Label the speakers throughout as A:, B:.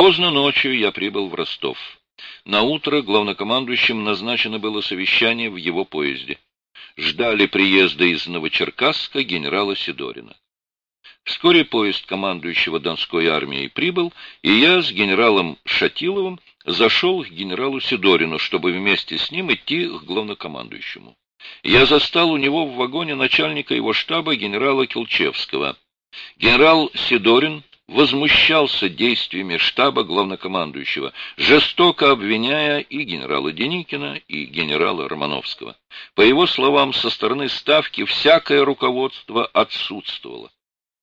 A: Поздно ночью я прибыл в Ростов. На утро главнокомандующим назначено было совещание в его поезде. Ждали приезда из Новочеркасска генерала Сидорина. Вскоре поезд командующего Донской армией прибыл, и я с генералом Шатиловым зашел к генералу Сидорину, чтобы вместе с ним идти к главнокомандующему. Я застал у него в вагоне начальника его штаба генерала Килчевского. Генерал Сидорин возмущался действиями штаба главнокомандующего, жестоко обвиняя и генерала Деникина, и генерала Романовского. По его словам, со стороны Ставки всякое руководство отсутствовало.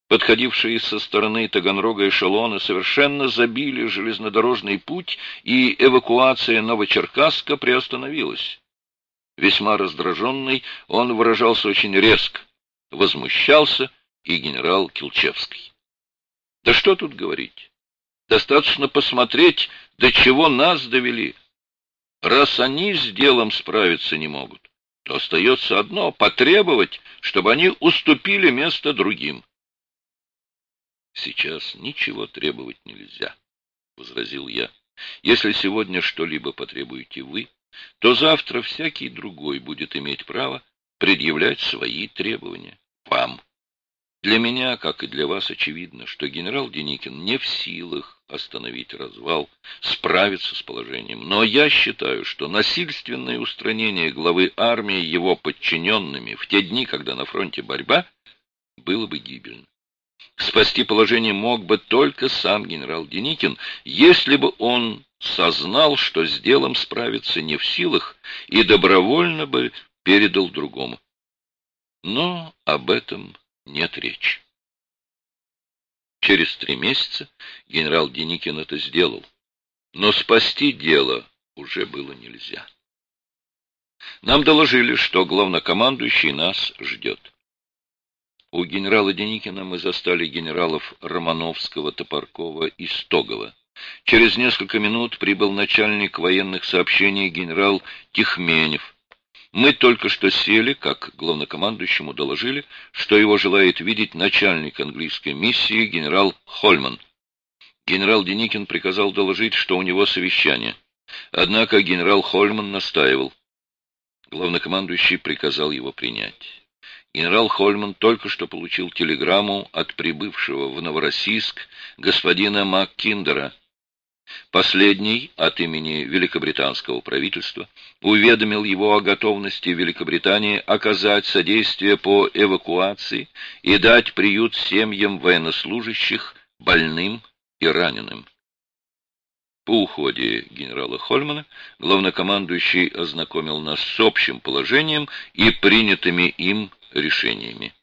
A: Подходившие со стороны Таганрога эшелоны совершенно забили железнодорожный путь, и эвакуация Новочеркасска приостановилась. Весьма раздраженный, он выражался очень резко, возмущался и генерал Килчевский. Да что тут говорить? Достаточно посмотреть, до чего нас довели. Раз они с делом справиться не могут, то остается одно — потребовать, чтобы они уступили место другим. Сейчас ничего требовать нельзя, — возразил я. Если сегодня что-либо потребуете вы, то завтра всякий другой будет иметь право предъявлять свои требования. Для меня, как и для вас, очевидно, что генерал Деникин не в силах остановить развал, справиться с положением. Но я считаю, что насильственное устранение главы армии его подчиненными в те дни, когда на фронте борьба, было бы гибельно. Спасти положение мог бы только сам генерал Деникин, если бы он сознал, что с делом справиться не в силах, и добровольно бы передал другому. Но об этом нет речи. Через три месяца генерал Деникин это сделал, но спасти дело уже было нельзя. Нам доложили, что главнокомандующий нас ждет. У генерала Деникина мы застали генералов Романовского, Топоркова и Стогова. Через несколько минут прибыл начальник военных сообщений генерал Тихменев. Мы только что сели, как главнокомандующему доложили, что его желает видеть начальник английской миссии генерал Хольман. Генерал Деникин приказал доложить, что у него совещание. Однако генерал Хольман настаивал. Главнокомандующий приказал его принять. Генерал Хольман только что получил телеграмму от прибывшего в Новороссийск господина Маккиндера, Последний от имени великобританского правительства уведомил его о готовности Великобритании оказать содействие по эвакуации и дать приют семьям военнослужащих, больным и раненым. По уходе генерала Хольмана главнокомандующий ознакомил нас с общим положением и принятыми им решениями.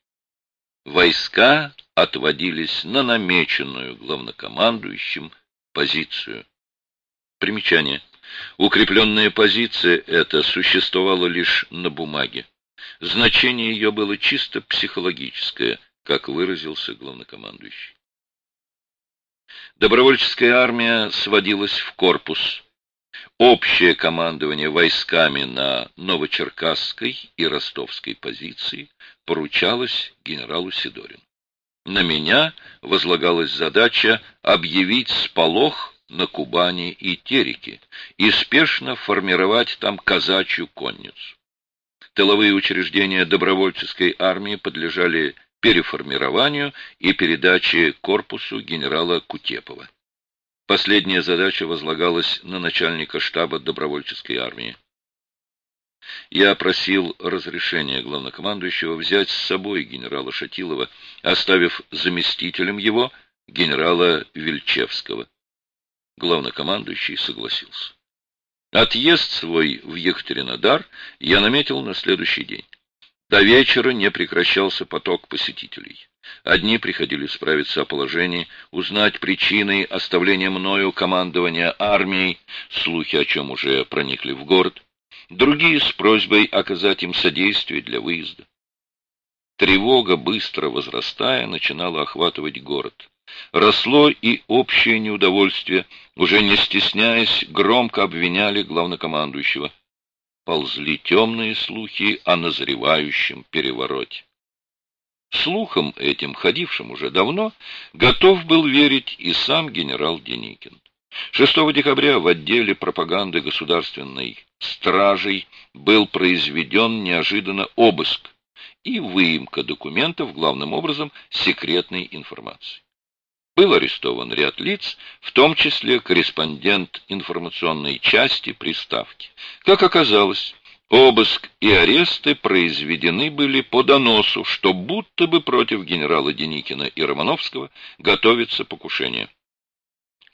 A: Войска отводились на намеченную главнокомандующим позицию. Примечание. Укрепленная позиция эта существовала лишь на бумаге. Значение ее было чисто психологическое, как выразился главнокомандующий. Добровольческая армия сводилась в корпус. Общее командование войсками на Новочеркасской и Ростовской позиции поручалось генералу Сидорину. На меня возлагалась задача объявить сполох на Кубани и Тереке и спешно формировать там казачью конницу. Тыловые учреждения добровольческой армии подлежали переформированию и передаче корпусу генерала Кутепова. Последняя задача возлагалась на начальника штаба добровольческой армии. Я просил разрешения главнокомандующего взять с собой генерала Шатилова, оставив заместителем его генерала Вельчевского. Главнокомандующий согласился. Отъезд свой в Екатеринодар я наметил на следующий день. До вечера не прекращался поток посетителей. Одни приходили справиться о положении, узнать причины оставления мною командования армией, слухи о чем уже проникли в город другие с просьбой оказать им содействие для выезда. Тревога, быстро возрастая, начинала охватывать город. Росло и общее неудовольствие, уже не стесняясь, громко обвиняли главнокомандующего. Ползли темные слухи о назревающем перевороте. Слухам этим, ходившим уже давно, готов был верить и сам генерал Деникин. 6 декабря в отделе пропаганды государственной стражей был произведен неожиданно обыск и выемка документов, главным образом, секретной информации. Был арестован ряд лиц, в том числе корреспондент информационной части приставки. Как оказалось, обыск и аресты произведены были по доносу, что будто бы против генерала Деникина и Романовского готовится покушение.